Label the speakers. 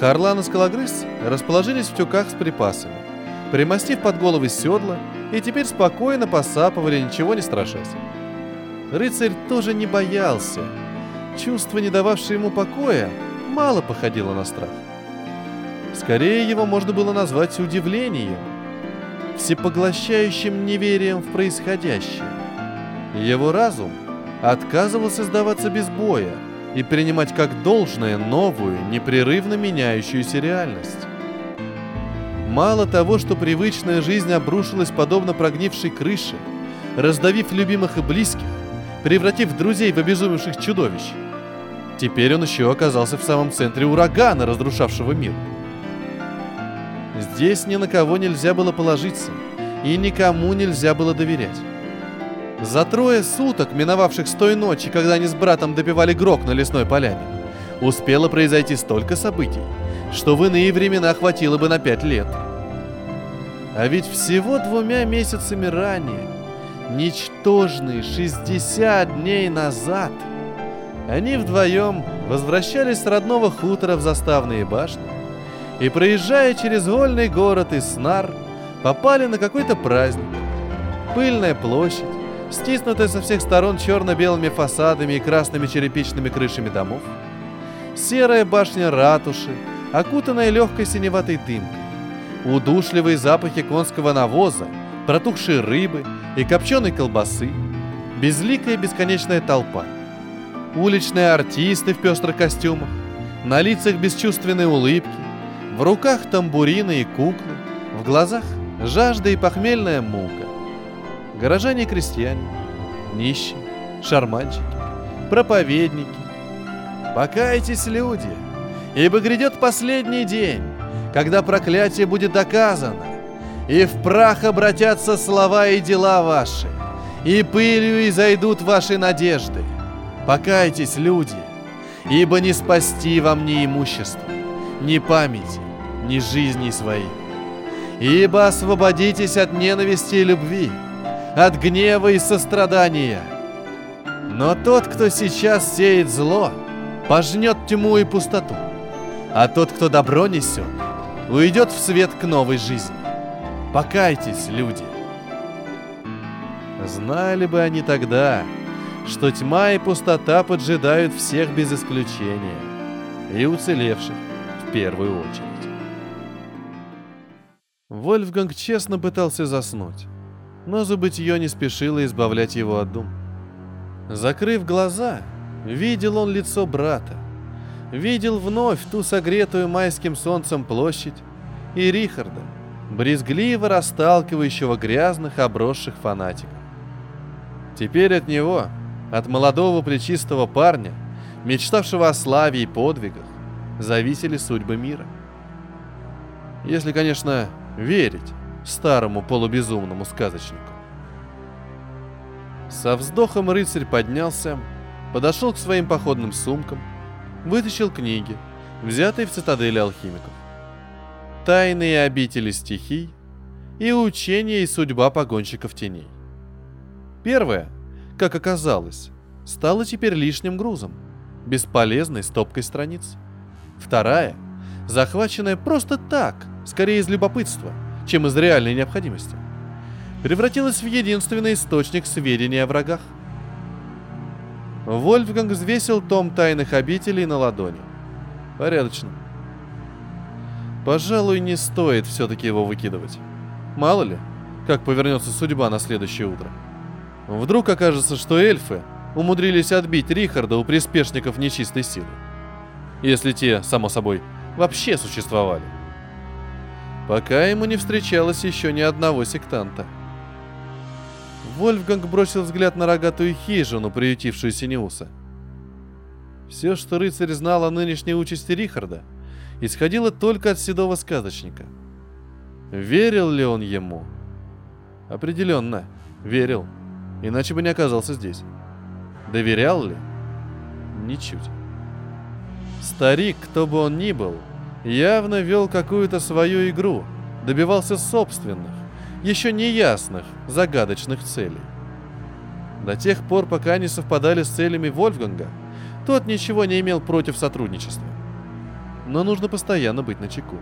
Speaker 1: Харлан и Скалогрыз расположились в тюках с припасами, примостив под головы седла, и теперь спокойно посапывали, ничего не страшась. Рыцарь тоже не боялся. Чувство, не дававшее ему покоя, мало походило на страх. Скорее его можно было назвать удивлением, всепоглощающим неверием в происходящее. Его разум отказывался сдаваться без боя и принимать как должное новую, непрерывно меняющуюся реальность. Мало того, что привычная жизнь обрушилась подобно прогнившей крыше, раздавив любимых и близких, превратив друзей в обезумевших чудовищ. Теперь он еще оказался в самом центре урагана, разрушавшего мир. Здесь ни на кого нельзя было положиться, и никому нельзя было доверять. За трое суток, миновавших с той ночи, когда они с братом допивали грок на лесной поляне, успело произойти столько событий, что в иные времена хватило бы на пять лет. А ведь всего двумя месяцами ранее, ничтожные 60 дней назад, они вдвоем возвращались с родного хутора в заставные башни и, проезжая через вольный город Иснар, попали на какой-то праздник. Пыльная площадь, стиснутая со всех сторон черно-белыми фасадами и красными черепичными крышами домов, серая башня ратуши, окутанная легкой синеватой дымкой, удушливые запахи конского навоза, протухшей рыбы и копченой колбасы, безликая бесконечная толпа, уличные артисты в пестрых костюмах, на лицах бесчувственные улыбки, в руках тамбурины и куклы, в глазах жажда и похмельная мука. Горожане и крестьяне, нищие, шарманщики, проповедники. Покайтесь, люди, ибо грядет последний день, когда проклятие будет доказано, и в прах обратятся слова и дела ваши, и пылью изойдут ваши надежды. Покайтесь, люди, ибо не спасти вам ни имущества, ни памяти, ни жизни своих. Ибо освободитесь от ненависти и любви, от гнева и сострадания. Но тот, кто сейчас сеет зло, пожнет тьму и пустоту, а тот, кто добро несет, уйдет в свет к новой жизни. Покайтесь, люди. Знали бы они тогда, что тьма и пустота поджидают всех без исключения, и уцелевших в первую очередь. Вольфганг честно пытался заснуть, но забытье не спешило избавлять его от дум. Закрыв глаза, видел он лицо брата, видел вновь ту согретую майским солнцем площадь и Рихарда, брезгливо расталкивающего грязных, обросших фанатиков. Теперь от него, от молодого плечистого парня, мечтавшего о славе и подвигах, зависели судьбы мира. Если, конечно, верить старому полубезумному сказочнику. Со вздохом рыцарь поднялся, подошел к своим походным сумкам, вытащил книги, взятые в цитадели алхимиков. Тайные обители стихий и учение и судьба погонщиков теней. Первое, как оказалось, стало теперь лишним грузом, бесполезной стопкой страниц. Вторая, захваченная просто так – скорее из любопытства, чем из реальной необходимости, превратилась в единственный источник сведений о врагах. Вольфганг взвесил том тайных обителей на ладони. Порядочно. Пожалуй, не стоит все-таки его выкидывать. Мало ли, как повернется судьба на следующее утро. Вдруг окажется, что эльфы умудрились отбить Рихарда у приспешников нечистой силы. Если те, само собой, вообще существовали пока ему не встречалось еще ни одного сектанта. Вольфганг бросил взгляд на рогатую хижину, приютившую Синеуса. Все, что рыцарь знал о нынешней участи Рихарда, исходило только от седого сказочника. Верил ли он ему? Определенно, верил, иначе бы не оказался здесь. Доверял ли? Ничуть. Старик, кто бы он ни был, явно вел какую-то свою игру, добивался собственных, еще неясных, загадочных целей. До тех пор, пока они совпадали с целями Вольфганга, тот ничего не имел против сотрудничества. но нужно постоянно быть на чеку.